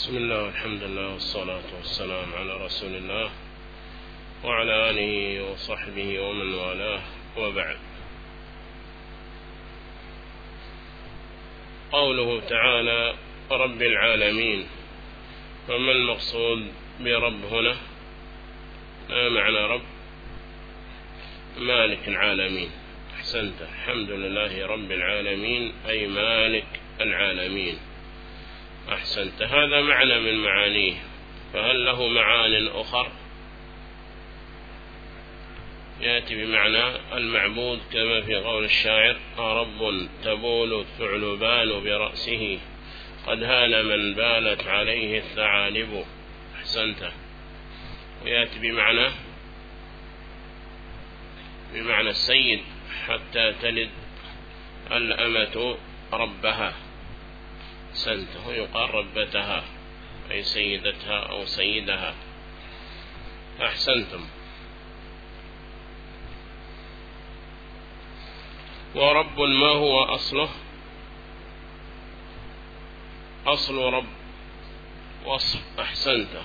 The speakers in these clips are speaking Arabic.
بسم الله والحمد لله والصلاة والسلام على رسول الله وعلى آله وصحبه ومن والاه وبعد. قوله تعالى رب العالمين فما المقصود برب هنا؟ ما معنى رب؟ مالك العالمين. أحسنت. الحمد لله رب العالمين أي مالك العالمين. أحسنت. هذا معنى من معانيه. فهل له معان أخر؟ يأتي بمعنى المعبود كما في قول الشاعر رب تبول الثعلبان برأسه. قد هان من بالت عليه الثعالب. أحسنت. ويأتي بمعنى بمعنى السيد حتى تلد الأمة ربها. سنته يقال ربتها أي سيدتها أو سيدها. أحسنتم. ورب ما هو أصله؟ أصل رب وصف أحسنته.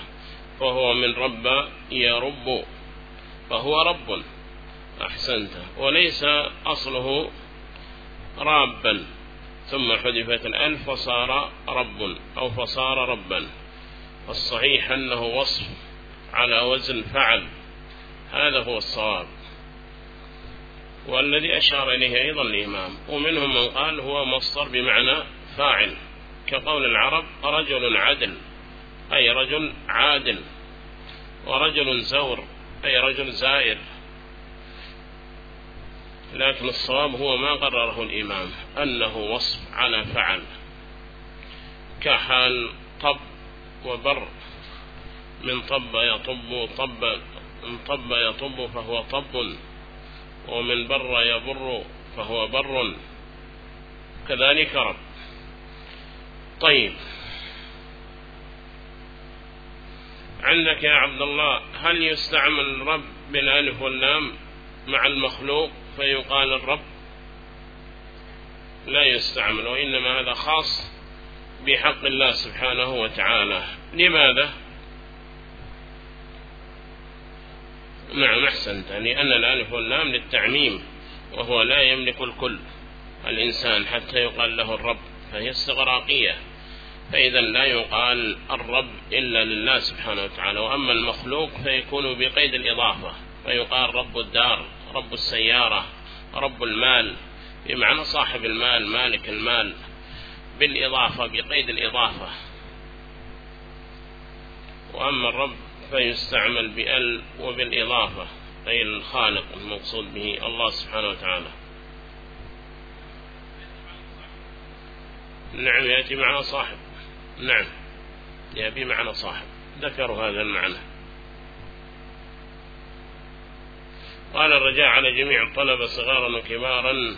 فهو من رب يرب فهو رب أحسنته. وليس أصله رابا. ثم حذفت الألف فصار رب أو فصار ربا. والصحيح أنه وصف على وزن فعل. هذا هو الصواب. والذي أشار إليه أيضا الإمام ومنهم من قال هو مصدر بمعنى فاعل. كقول العرب رجل عدل أي رجل عادل. ورجل زور أي رجل زائر. لكن الصواب هو ما قرره الإمام أنه وصف على فعل. كحال طب وبر من طب يطب طب من طب يطب فهو طب ومن بر يبر فهو بر. كذلك رب. طيب. عندك يا عبد الله هل يستعمل رب بالألف واللام مع المخلوق؟ فيقال الرب لا يستعمل وإنما هذا خاص بحق الله سبحانه وتعالى. لماذا؟ نعم أحسنت لأن الألف واللام للتعميم وهو لا يملك الكل الإنسان حتى يقال له الرب فهي استغراقية. فإذا لا يقال الرب إلا لله سبحانه وتعالى وأما المخلوق فيكون بقيد الإضافة فيقال رب الدار. رب السيارة رب المال بمعنى صاحب المال مالك المال بالإضافة بقيد الإضافة. وأما الرب فيستعمل بأل وبالإضافة أي الخالق المقصود به الله سبحانه وتعالى. نعم يأتي معنا صاحب. نعم يأتي معنا صاحب. ذكروا هذا المعنى. قال الرجاء على جميع الطلبة صغارا وكبارا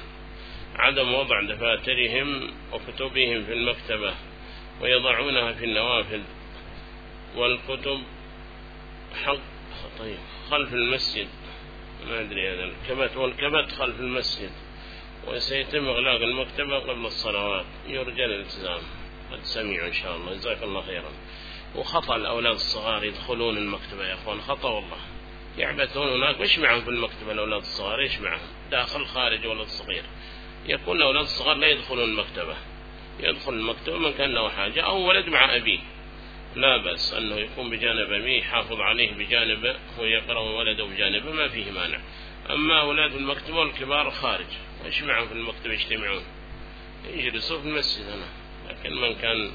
عدم وضع دفاترهم وكتبهم في المكتبة ويضعونها في النوافذ والكتب حق طيب خلف المسجد. ما أدري هذا. الكبت والكبت خلف المسجد. وسيتم إغلاق المكتبة قبل الصلوات. يرجى الالتزام. قد سمعوا إن شاء الله. جزاك الله خيرا. وخطأ الأولاد الصغار يدخلون المكتبة يا أخوان. خطأ والله. يعبثون هناك مش معهم في المكتبة الأولاد الصغار؟ إيش معهم؟ داخل خارج ولد صغير. يكون الأولاد الصغار لا يدخلون المكتبة. يدخل المكتبة من كان له حاجة أو ولد مع أبيه لا بأس أنه يكون بجانب أبيه يحافظ عليه بجانبه ويقرأ ولده بجانبه ما فيه مانع. أما أولاد المكتبة والكبار خارج. إيش معهم في المكتبة؟ يجتمعون. يجلسوا في المسجد هنا. لكن من كان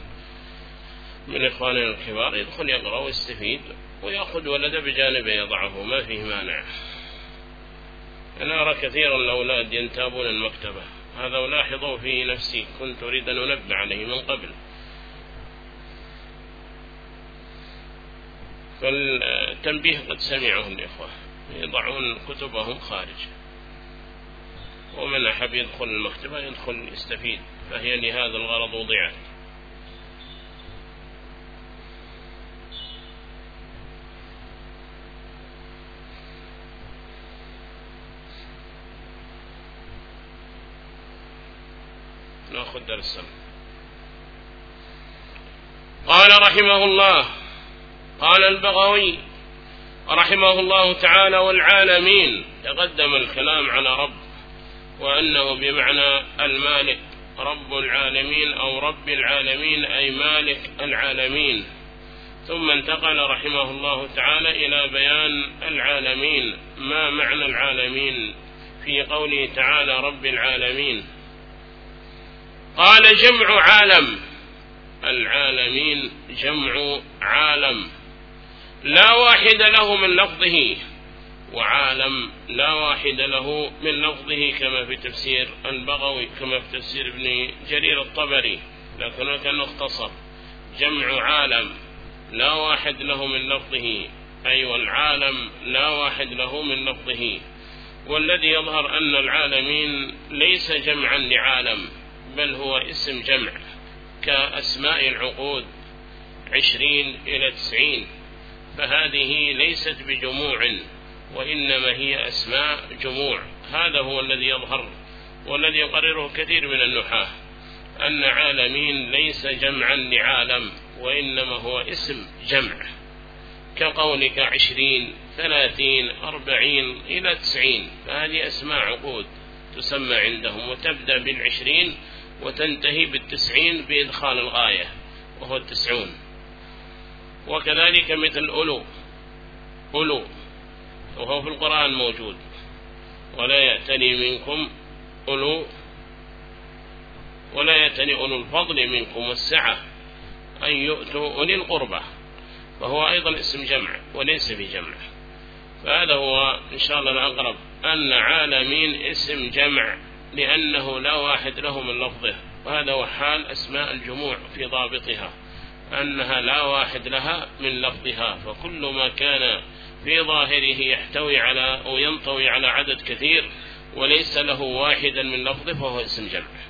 من إخواننا الكبار يدخل يقرأ ويستفيد. ويأخذ ولده بجانبه يضعه ما فيه مانع. أنا أرى كثيرا الأولاد ينتابون المكتبة. هذا ألاحظه في نفسي كنت أريد أن أنبه عليه من قبل. فالتنبيه قد سمعه الإخوة يضعون كتبهم خارج. ومن أحب يدخل المكتبة يدخل يستفيد فهي لهذا الغرض وضعت نأخذ درسا قال رحمه الله قال البغوي رحمه الله تعالى والعالمين تقدم الكلام على رب وأنه بمعنى المالك رب العالمين أو رب العالمين أي مالك العالمين. ثم انتقل رحمه الله تعالى إلى بيان العالمين ما معنى العالمين؟ في قوله تعالى رب العالمين. قال جمع عالم. العالمين جمع عالم. لا واحد له من لفظه وعالم لا واحد له من لفظه كما في تفسير البغوي كما في تفسير ابن جرير الطبري. لكنه كان اختصر جمع عالم لا واحد له من لفظه. أي والعالم لا واحد له من لفظه. والذي يظهر أن العالمين ليس جمعا لعالم. بل هو اسم جمع كأسماء العقود عشرين إلى تسعين. فهذه ليست بجموع وإنما هي أسماء جموع. هذا هو الذي يظهر والذي يقرره كثير من النحاة أن عالمين ليس جمعا لعالم وإنما هو اسم جمع. كقولك عشرين ثلاثين أربعين إلى تسعين. فهذه أسماء عقود تسمى عندهم وتبدأ بالعشرين وتنتهي بالتسعين بإدخال الغاية وهو التسعون. وكذلك مثل أولو أولو وهو في القرآن موجود. ولا يأتني منكم أولو ولا يأتني أولو الفضل منكم والسعة أن يؤتوا أولي القربة فهو أيضا اسم جمع وليس بجمع. فهذا هو إن شاء الله الأقرب أن عالمين اسم جمع. لأنه لا واحد له من لفظه وهذا هو حال أسماء الجموع في ضابطها أنها لا واحد لها من لفظها فكل ما كان في ظاهره يحتوي على أو ينطوي على عدد كثير وليس له واحدا من لفظه فهو اسم جمع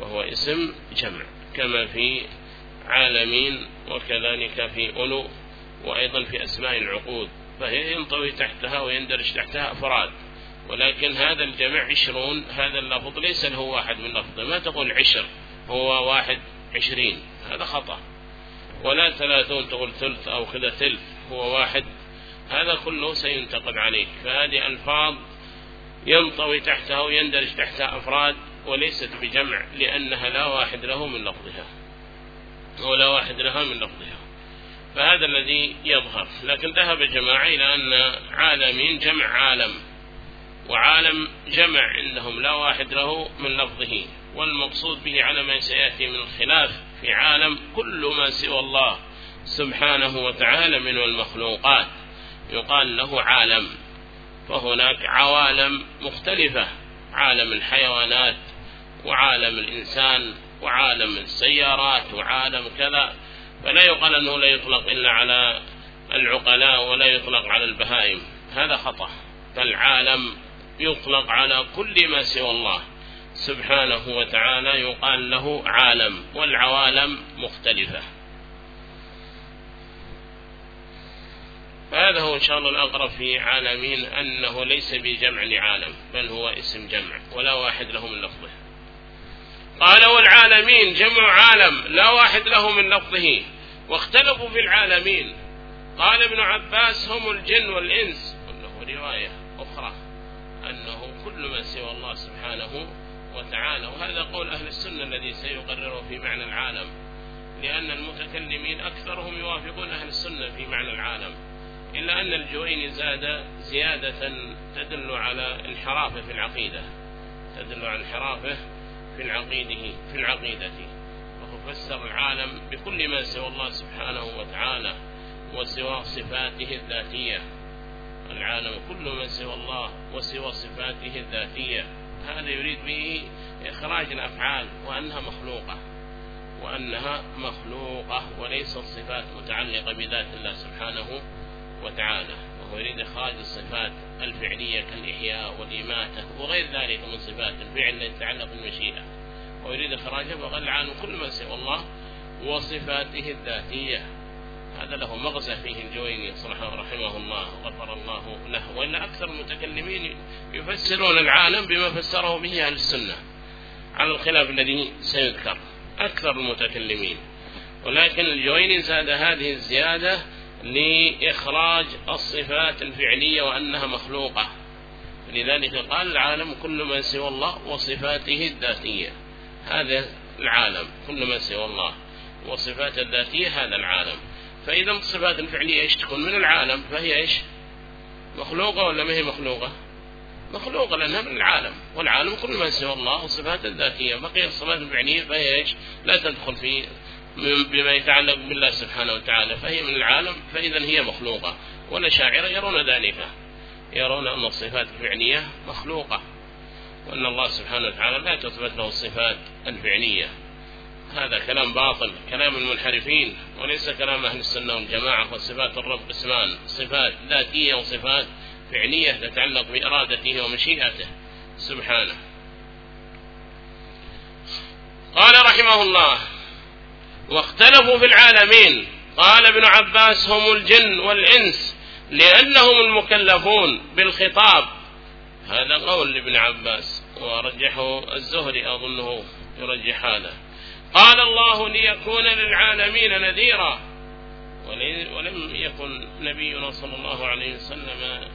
وهو اسم جمع كما في عالمين وكذلك في أولو وأيضا في أسماء العقود فهي ينطوي تحتها ويندرج تحتها أفراد. ولكن هذا الجمع عشرون هذا اللفظ ليس له واحد من لفظه. ما تقول عشر هو واحد عشرين. هذا خطأ. ولا ثلاثون تقول ثلث أو كذا ثلث هو واحد. هذا كله سينتقد عليك. فهذه ألفاظ ينطوي تحتها ويندرج تحتها أفراد وليست بجمع لأنها لا واحد له من لفظها. ولا واحد لها من لفظها. فهذا الذي يظهر. لكن ذهب جماعة إلى أن عالمين جمع عالم. وعالم جمع عندهم لا واحد له من لفظه. والمقصود به على ما سيأتي من الخلاف في عالم كل ما سوى الله سبحانه وتعالى من المخلوقات. يقال له عالم. فهناك عوالم مختلفة عالم الحيوانات وعالم الإنسان وعالم السيارات وعالم كذا. فلا يقال أنه لا يطلق إلا على العقلاء ولا يطلق على البهائم. هذا خطأ. فالعالم يطلق على كل ما سوى الله. سبحانه وتعالى يقال له عالم والعوالم مختلفة. فهذا هو إن شاء الله الأقرب في عالمين أنه ليس بجمع لعالم بل هو اسم جمع ولا واحد له من لفظه. قال والعالمين جمع عالم لا واحد له من لفظه. واختلفوا في العالمين. قال ابن عباس هم الجن والإنس. وله رواية أخرى. كل ما سوى الله سبحانه وتعالى. وهذا قول أهل السنة الذي سيقرره في معنى العالم لأن المتكلمين أكثرهم يوافقون أهل السنة في معنى العالم إلا أن الجوين زاد زيادة تدل على انحرافه في العقيدة تدل على انحرافه في العقيده في العقيدة. فسر العالم بكل ما سوى الله سبحانه وتعالى وسوى صفاته الذاتية. العالم كل ما سوى الله وسوى صفاته الذاتية. هذا يريد به إخراج الأفعال وأنها مخلوقة وأنها مخلوقة وليست صفات متعلقة بذات الله سبحانه وتعالى. وهو يريد إخراج الصفات الفعلية كالإحياء والإماتة وغير ذلك من صفات الفعل التي تتعلق بالمشيئة. ويريد إخراجها وقال العالم كل ما سوى الله وصفاته الذاتية. هذا له مغزى فيه الجويني رحمه الله غفر الله له. وإن أكثر المتكلمين يفسرون العالم بما فسره به أهل السنة. على الخلاف الذي سيذكر أكثر المتكلمين. ولكن الجويني زاد هذه الزيادة لإخراج الصفات الفعلية وأنها مخلوقة. لذلك قال العالم كل ما سوى الله وصفاته الذاتية. هذا العالم كل ما سوى الله وصفات الذاتية هذا العالم. فإذا الصفات الفعلية إيش تكون؟ من العالم. فهي إيش؟ مخلوقة ولا ما هي مخلوقة؟ مخلوقة لأنها من العالم والعالم كل ما سوى الله والصفات الذاتية. بقي الصفات الفعلية فهي إيش؟ لا تدخل في بما يتعلق بالله سبحانه وتعالى. فهي من العالم فإذا هي مخلوقة. والأشاعرة يرون ذلك. يرون أن الصفات الفعلية مخلوقة وأن الله سبحانه وتعالى لا تثبت له الصفات الفعلية. هذا كلام باطل كلام المنحرفين وليس كلام أهل السنة والجماعة وصفات الرب قسمان صفات ذاتية وصفات فعلية تتعلق بإرادته ومشيئته. سبحانه. قال رحمه الله واختلفوا في العالمين. قال ابن عباس هم الجن والإنس لأنهم المكلفون بالخطاب. هذا قول لابن عباس ورجحه الزهري أظنه يرجح هذا. قال الله ليكون للعالمين نذيرا. ولم يكن نبينا صلى الله عليه وسلم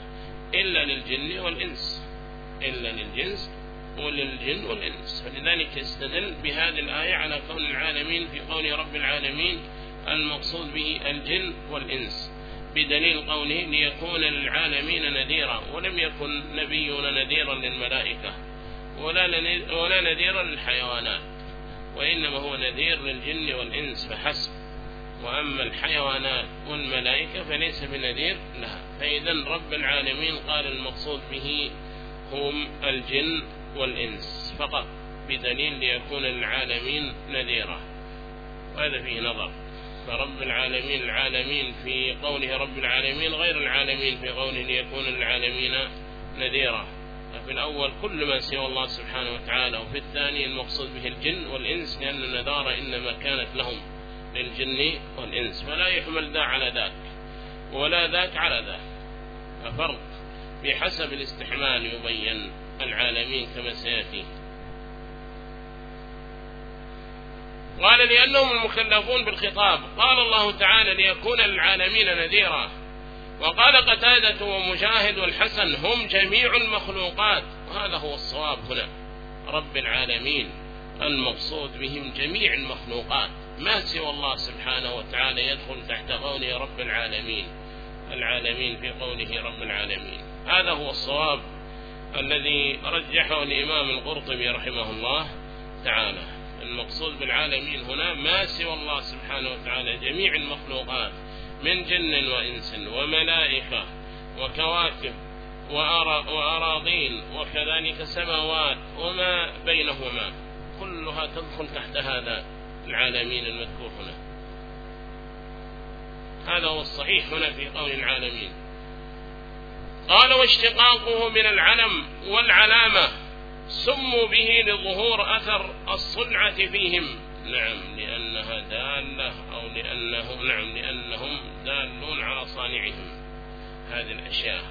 إلا للجن والإنس. إلا للجنس وللجن والإنس. فلذلك يستدل بهذه الآية على كون العالمين في قول رب العالمين المقصود به الجن والإنس. بدليل قوله ليكون للعالمين نذيرا. ولم يكن نبينا نذيرا للملائكة. ولا, ولا نذيرا للحيوانات. وإنما هو نذير للجن والإنس فحسب. وأما الحيوانات والملائكة فليس بنذير لها. فإذا رب العالمين قال المقصود به هم الجن والإنس فقط بدليل ليكون العالمين نذيرا وهذا فيه نظر. فرب العالمين العالمين في قوله رب العالمين غير العالمين في قوله ليكون العالمين نذيرا في الأول كل ما سوى الله سبحانه وتعالى وفي الثاني المقصود به الجن والإنس لأن النذارة إنما كانت لهم للجن والإنس فلا يحمل ذا على ذاك ولا ذاك على ذاك. ففرق بحسب الاستحمال يبين العالمين كما سيأتي. قال لأنهم المكلفون بالخطاب قال الله تعالى ليكون للعالمين نذيرا. وقال قتادة ومجاهد والحسن هم جميع المخلوقات. وهذا هو الصواب هنا. رب العالمين المقصود بهم جميع المخلوقات. ما سوى الله سبحانه وتعالى يدخل تحت قوله رب العالمين؟ العالمين في قوله رب العالمين. هذا هو الصواب الذي رجحه الإمام القرطبي رحمه الله تعالى. المقصود بالعالمين هنا ما سوى الله سبحانه وتعالى جميع المخلوقات. من جن وإنس وملائكة وكواكب وأراضين وكذلك سماوات وما بينهما. كلها تدخل تحت هذا العالمين المذكور هنا. هذا هو الصحيح هنا في قول العالمين. قال واشتقاقه من العلم والعلامة سموا به لظهور أثر الصنعة فيهم. نعم لأنها دالة أو لأنه نعم لأنهم دالون على صانعهم هذه الأشياء.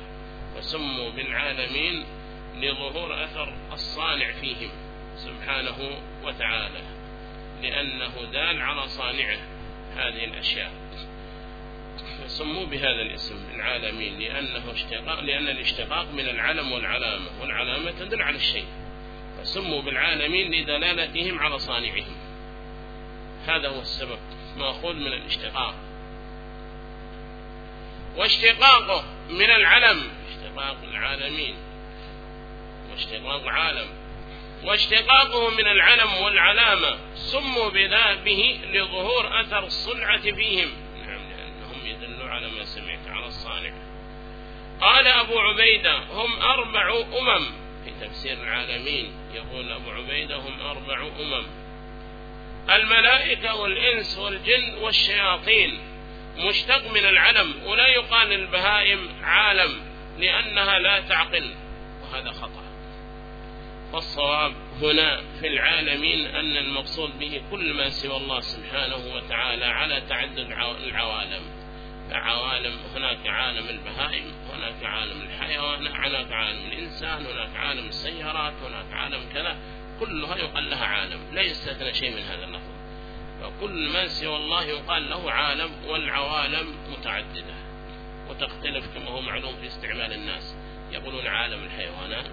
وسموا بالعالمين لظهور أثر الصانع فيهم سبحانه وتعالى لأنه دال على صانعه هذه الأشياء. سموا بهذا الاسم العالمين لأنه اشتقاق لأن الاشتقاق من العلم والعلامة والعلامة تدل على الشيء. فسموا بالعالمين لدلالتهم على صانعهم. هذا هو السبب مأخوذ من الاشتقاق. واشتقاقه من العلم اشتقاق العالمين. واشتقاق عالم. واشتقاقه من العلم والعلامة سموا به لظهور أثر الصنعة فيهم. نعم لأنهم يدلوا على ما سمعت على الصانع. قال أبو عبيدة هم أربع أمم. في تفسير العالمين يقول أبو عبيدة هم أربع أمم. الملائكة والإنس والجن والشياطين مشتق من العلم ولا يقال للبهائم عالم لأنها لا تعقل. وهذا خطأ. فالصواب هنا في العالمين أن المقصود به كل ما سوى الله سبحانه وتعالى على تعدد العوالم. عوالم هناك عالم البهائم هناك عالم الحيوان هناك عالم الإنسان هناك عالم السيارات هناك عالم كذا. كلها يقال لها عالم لا يستثنى شيء من هذا اللفظ كل ما سوى الله يقال له عالم والعوالم متعددة. وتختلف كما هو معلوم في استعمال الناس. يقولون عالم الحيوانات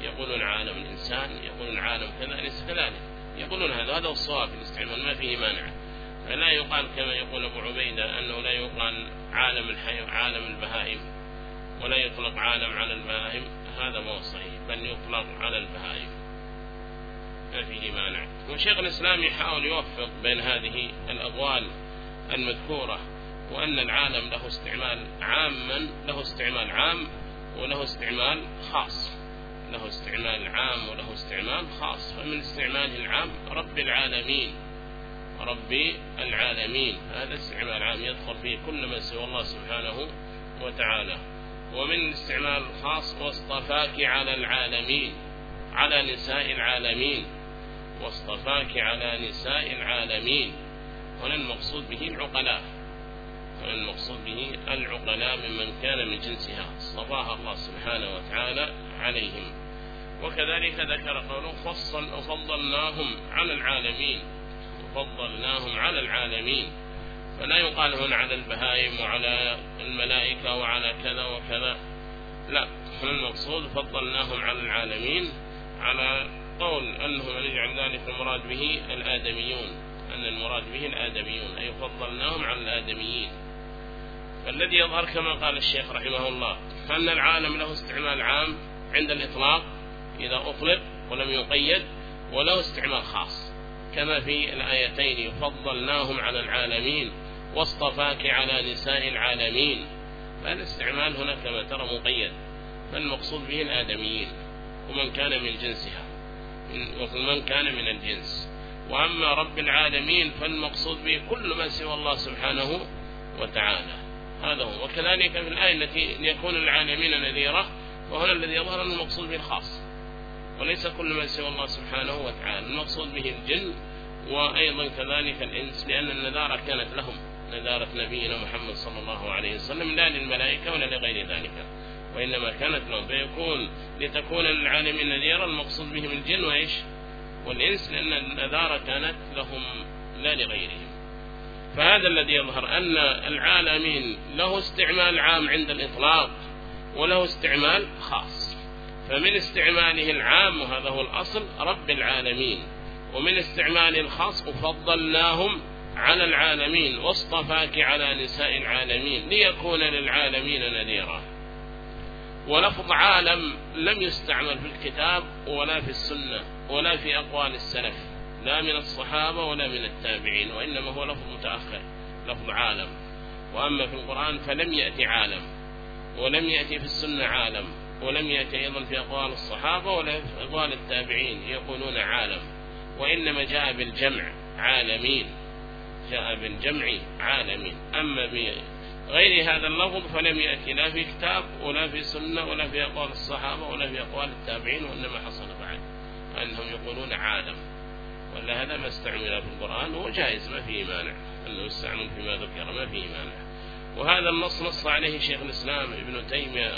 يقولون عالم الإنسان يقولون عالم كذا ليس كذلك؟ يقولون هذا هذا الصواب في الاستعمال ما فيه مانع. فلا يقال كما يقول أبو عبيدة أنه لا يقال عالم الحي عالم البهائم ولا يطلق عالم على البهائم. هذا ما هو صحيح بل يطلق على البهائم. ما فيه مانع وشيخ الإسلام يحاول يوفق بين هذه الأقوال المذكورة وأن العالم له استعمال عاما له استعمال عام وله استعمال خاص. له استعمال عام وله استعمال خاص. فمن استعماله العام رب العالمين. رب العالمين. هذا استعمال عام يدخل فيه كل ما سوى الله سبحانه وتعالى. ومن الاستعمال الخاص واصطفاك على العالمين على نساء العالمين. واصطفاك على نساء العالمين. هنا المقصود به العقلاء. هنا المقصود به العقلاء ممن كان من جنسها. اصطفاها الله سبحانه وتعالى عليهم. وكذلك ذكر قوله فصل وفضلناهم على العالمين. وفضلناهم على العالمين. فلا يقال هنا على البهائم وعلى الملائكة وعلى كذا وكذا. لا. هنا المقصود فضلناهم على العالمين على قول أنه من يجعل ذلك المراد به الآدميون أن المراد به الآدميون أي فضلناهم على الآدميين. فالذي يظهر كما قال الشيخ رحمه الله أن العالم له استعمال عام عند الإطلاق إذا أطلق ولم يقيد وله استعمال خاص. كما في الآيتين يفضلناهم على العالمين واصطفاك على نساء العالمين. فالاستعمال هنا كما ترى مقيد فالمقصود به الآدميين ومن كان من جنسها. ومن كان من الجنس وأما رب العالمين فالمقصود به كل ما سوى الله سبحانه وتعالى. هذا هو. وكذلك في الآية التي يكون العالمين نذيرة وهنا الذي يظهر المقصود به الخاص. وليس كل ما سوى الله سبحانه وتعالى. المقصود به الجن وأيضا كذلك الإنس لأن النذارة كانت لهم. نذارة نبينا محمد صلى الله عليه وسلم لا للملائكة ولا لغير ذلك. وإنما كانت لهم فيكون لتكون للعالمين نذيرا المقصود بهم الجن وإيش؟ والإنس لأن النذارة كانت لهم لا لغيرهم. فهذا الذي يظهر أن العالمين له استعمال عام عند الإطلاق وله استعمال خاص. فمن استعماله العام وهذا هو الأصل رب العالمين. ومن استعماله الخاص وفضلناهم على العالمين واصطفاك على نساء العالمين ليكون للعالمين نذيرا. ولفظ عالم لم يستعمل في الكتاب ولا في السنة ولا في أقوال السلف لا من الصحابة ولا من التابعين وإنما هو لفظ متأخر لفظ عالم. وأما في القرآن فلم يأتي عالم ولم يأتي في السنة عالم ولم يأتي أيضا في أقوال الصحابة ولا في أقوال التابعين يقولون عالم. وإنما جاء بالجمع عالمين جاء بالجمع عالمين. أما بغير هذا اللفظ فلم يأتي لا في كتاب ولا في سنة ولا في أقوال الصحابة ولا في أقوال التابعين وإنما حصل بعد أنهم يقولون عالم. ولا هذا ما استعمل في القرآن هو جائز ما فيه مانع. أنه يستعمل فيما ذكر ما فيه مانع. وهذا النص نص عليه شيخ الإسلام ابن تيمية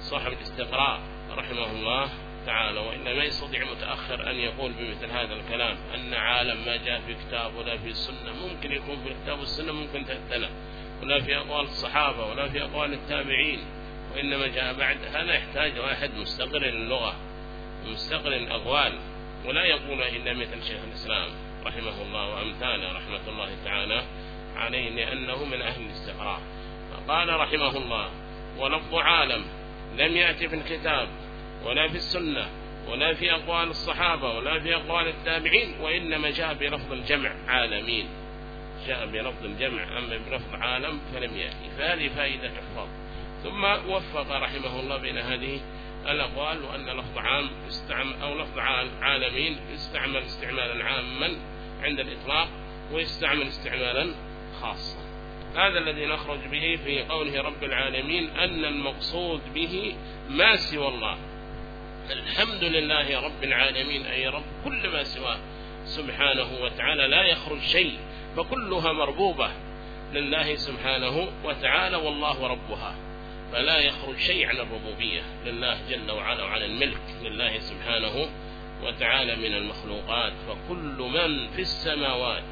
صاحب الاستقراء رحمه الله تعالى. وإلا ما يستطيع متأخر أن يقول بمثل هذا الكلام أن عالم ما جاء في كتاب ولا في السنة ممكن يكون في الكتاب والسنة ممكن تأتنا ولا في أقوال الصحابة ولا في أقوال التابعين وإنما جاء بعد. هذا يحتاج واحد مستقر اللغة مستقر الأقوال ولا يقول إلا مثل شيخ الإسلام رحمه الله وأمثاله رحمة الله تعالى عليه لأنه من أهل الاستقراء فقال رحمه الله ولفظ عالم لم يأتي في الكتاب ولا في السنة ولا في أقوال الصحابة ولا في أقوال التابعين وإنما جاء بلفظ الجمع عالمين. جاء بلفظ الجمع أما بلفظ عالم فلم يأتي. فهذه فائدة إحفاظ. ثم وفق رحمه الله بين هذه الأقوال وأن لفظ عام استعمل أو لفظ عالمين يستعمل استعمالا عاما عند الإطلاق ويستعمل استعمالا خاصا. هذا الذي نخرج به في قوله رب العالمين أن المقصود به ما سوى الله. الحمد لله رب العالمين أي رب كل ما سواه سبحانه وتعالى لا يخرج شيء فكلها مربوبة لله سبحانه وتعالى والله ربها. فلا يخرج شيء عن الربوبية. لله جل وعلا وعن الملك لله سبحانه وتعالى من المخلوقات. فكل من في السماوات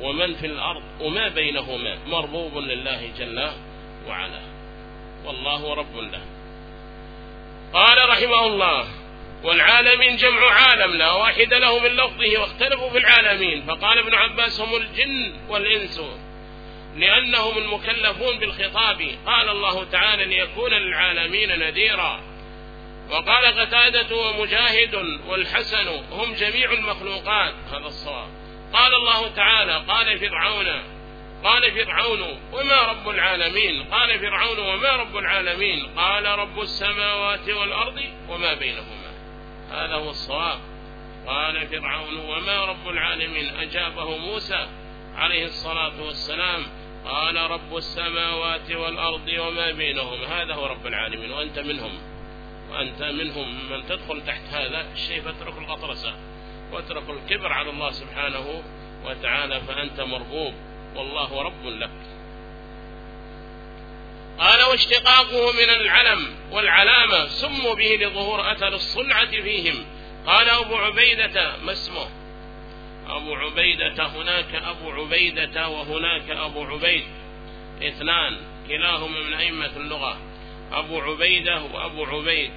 ومن في الأرض وما بينهما مربوب لله جل وعلا. والله رب له. قال رحمه الله والعالمين جمع عالم لا واحد له من لفظه واختلفوا في العالمين. فقال ابن عباس هم الجن والإنس لأنهم المكلفون بالخطاب. قال الله تعالى ليكون للعالمين نذيرا. وقال قتادة ومجاهد والحسن هم جميع المخلوقات. هذا الصواب. قال الله تعالى قال فرعون قال فرعون وما رب العالمين؟ قال فرعون وما رب العالمين؟ قال رب السماوات والأرض وما بينهما. هذا هو الصواب. قال فرعون وما رب العالمين أجابه موسى عليه الصلاة والسلام؟ قال رب السماوات والأرض وما بينهما. هذا هو رب العالمين وأنت منهم. وأنت منهم من تدخل تحت هذا الشيء فاترك الغطرسة واترك الكبر على الله سبحانه وتعالى فأنت مرغوب. والله رب لك. قال واشتقاقه من العلم والعلامة سموا به لظهور أثر الصنعة فيهم. قال أبو عبيدة ما اسمه؟ أبو عبيدة هناك أبو عبيدة وهناك أبو عبيد. اثنان كلاهما من أئمة اللغة. أبو عبيدة وأبو عبيد.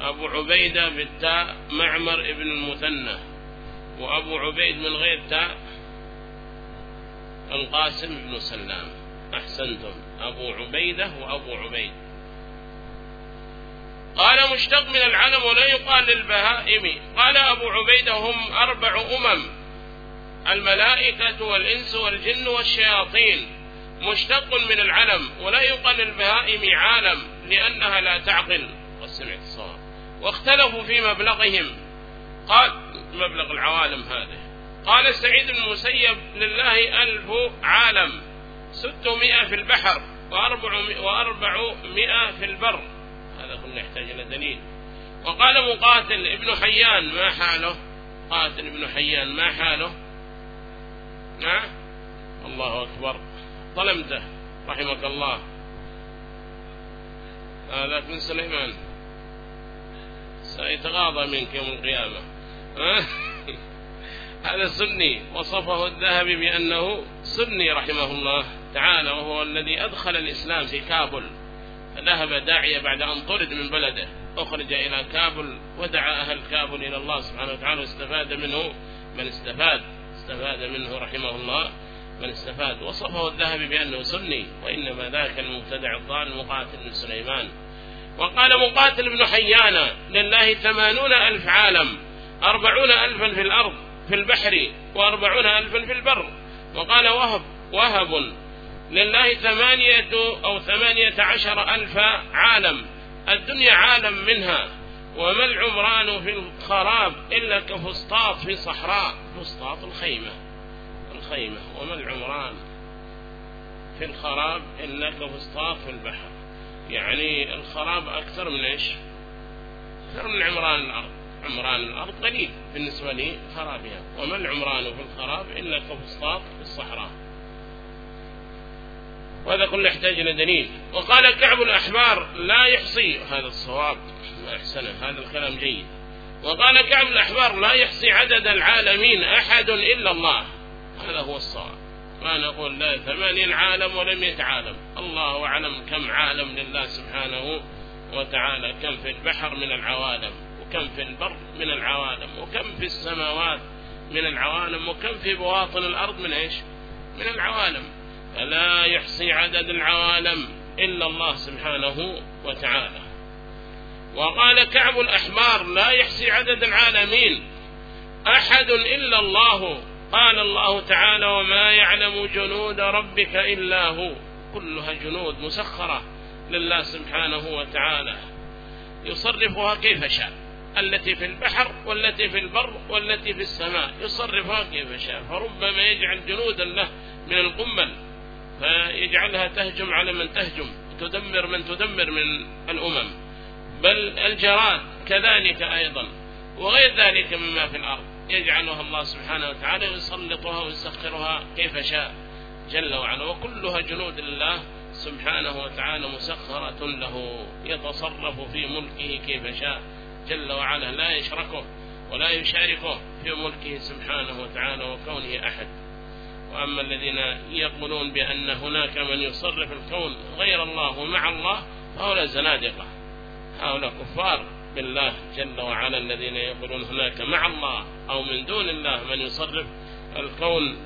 أبو عبيدة بالتاء معمر ابن المثنى. وأبو عبيد من غير تاء القاسم بن سلام. أحسنتم. أبو عبيدة وأبو عبيد. قال مشتق من العلم ولا يقال للبهائم. قال أبو عبيدة هم أربع أمم. الملائكة والإنس والجن والشياطين. مشتق من العلم ولا يقال للبهائم عالم لأنها لا تعقل. والسمع الصواب. واختلفوا في مبلغهم. قال مبلغ العوالم هذه. قال سعيد بن المسيب لله ألف عالم. ستمائة في البحر وأربعمائة في البر. هذا كله يحتاج إلى دليل. وقال مقاتل ابن حيان ما حاله؟ قاتل ابن حيان ما حاله؟ نعم؟ الله أكبر. ظلمته رحمك الله. هذا من سليمان. سيتغاضى منك يوم القيامة. هذا سني. وصفه الذهبي بأنه سني رحمه الله. تعالى وهو الذي أدخل الإسلام في كابل ذهب داعية بعد أن طرد من بلده أخرج إلى كابل ودعا أهل كابل إلى الله سبحانه وتعالى واستفاد منه من استفاد استفاد منه رحمه الله من استفاد. وصفه الذهبي بأنه سني وإنما ذاك المبتدع الضال مقاتل بن سليمان. وقال مقاتل بن حيان لله ثمانون ألف عالم أربعون ألفا في الأرض في البحر وأربعون ألفا في البر. وقال وهب وهب لله ثمانية أو ثمانية عشر ألف عالم. الدنيا عالم منها. وما العمران في الخراب إلا كفسطاط في صحراء. فسطاط الخيمة. الخيمة. وما العمران في الخراب إلا كفسطاط في البحر. يعني الخراب أكثر من إيش؟ أكثر من عمران الأرض. عمران الأرض قليل بالنسبة لخرابها. وما العمران في الخراب إلا كفسطاط في الصحراء. وهذا كله يحتاج إلى دليل. وقال كعب الأحبار لا يحصي. هذا الصواب. أحسن. هذا الكلام جيد. وقال كعب الأحبار لا يحصي عدد العالمين أحد إلا الله. هذا هو الصواب. ما نقول لا ثمانين عالم ولم يتعالم الله أعلم كم عالم لله سبحانه وتعالى. كم في البحر من العوالم وكم في البر من العوالم وكم في السماوات من العوالم وكم في بواطن الأرض من إيش؟ من العوالم. فلا يحصي عدد العوالم إلا الله سبحانه وتعالى. وقال كعب الأحبار لا يحصي عدد العالمين أحد إلا الله. قال الله تعالى وما يعلم جنود ربك إلا هو. كلها جنود مسخرة لله سبحانه وتعالى. يصرفها كيف شاء. التي في البحر والتي في البر والتي في السماء. يصرفها كيف شاء. فربما يجعل جنودا له من القمل فيجعلها تهجم على من تهجم تدمر من تدمر من الأمم. بل الجراد كذلك أيضا وغير ذلك مما في الأرض. يجعلها الله سبحانه وتعالى ويسلطها ويسخرها كيف شاء جل وعلا. وكلها جنود الله سبحانه وتعالى مسخرة له يتصرف في ملكه كيف شاء جل وعلا. لا يشركه ولا يشاركه في ملكه سبحانه وتعالى وكونه أحد. وأما الذين يقولون بأن هناك من يصرف الكون غير الله ومع الله فهؤلاء زنادقة. هؤلاء كفار بالله جل وعلا الذين يقولون هناك مع الله أو من دون الله من يصرف الكون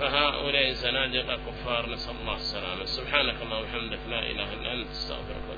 فهؤلاء زنادقة كفار. نسأل الله السلامة. سبحانك اللهم وبحمدك. لا إله إلا أنت. استغفرك